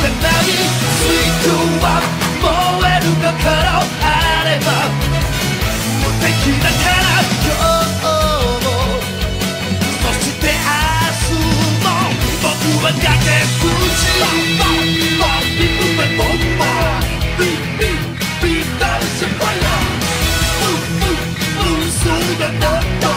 れないスイは燃えるかからあれば無敵だから今日もそして明日も僕は崖っぷちバンボンボンボンボンビンビンビンダンシファイヤブンブンブンすがった